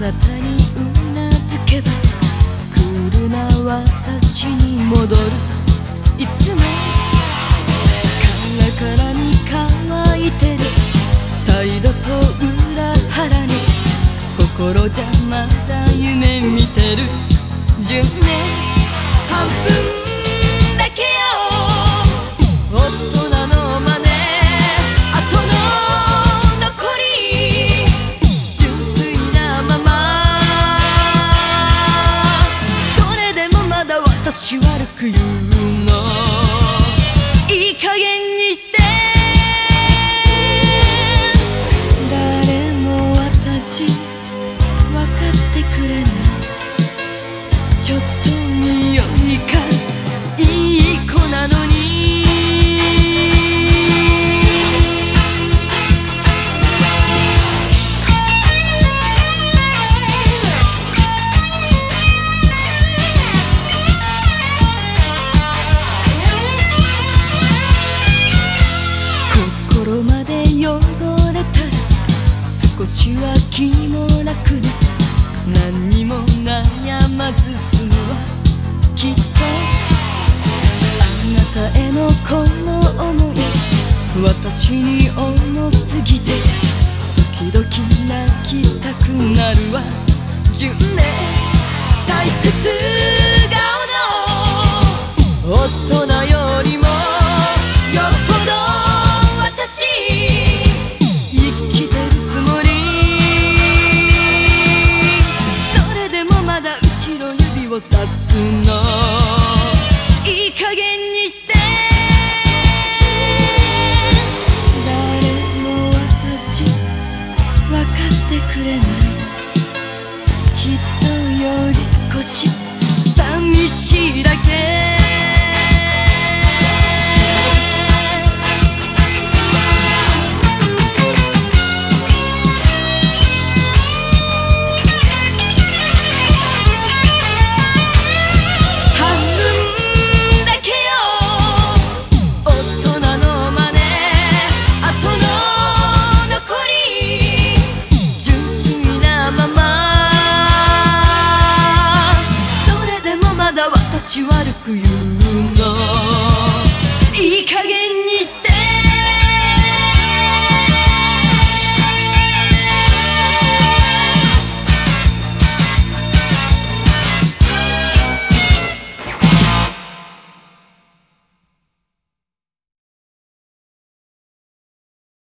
なたにうなずけば来るな私に戻る。いつもカラカラに乾いてる。態度と裏腹に心じゃまだ夢見てる。純明ってくれないちょっと匂いがいい子なのに。心まで汚れたら少しは気も楽ね何にも悩まず済むわきっとあなたへのこの想い私に重すぎて時々泣きたくなるわ純ね退屈指すの。いい加減にして。誰も私分かってくれない。人より少し。